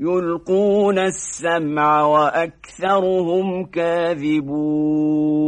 يلقون السمع وأكثرهم كاذبون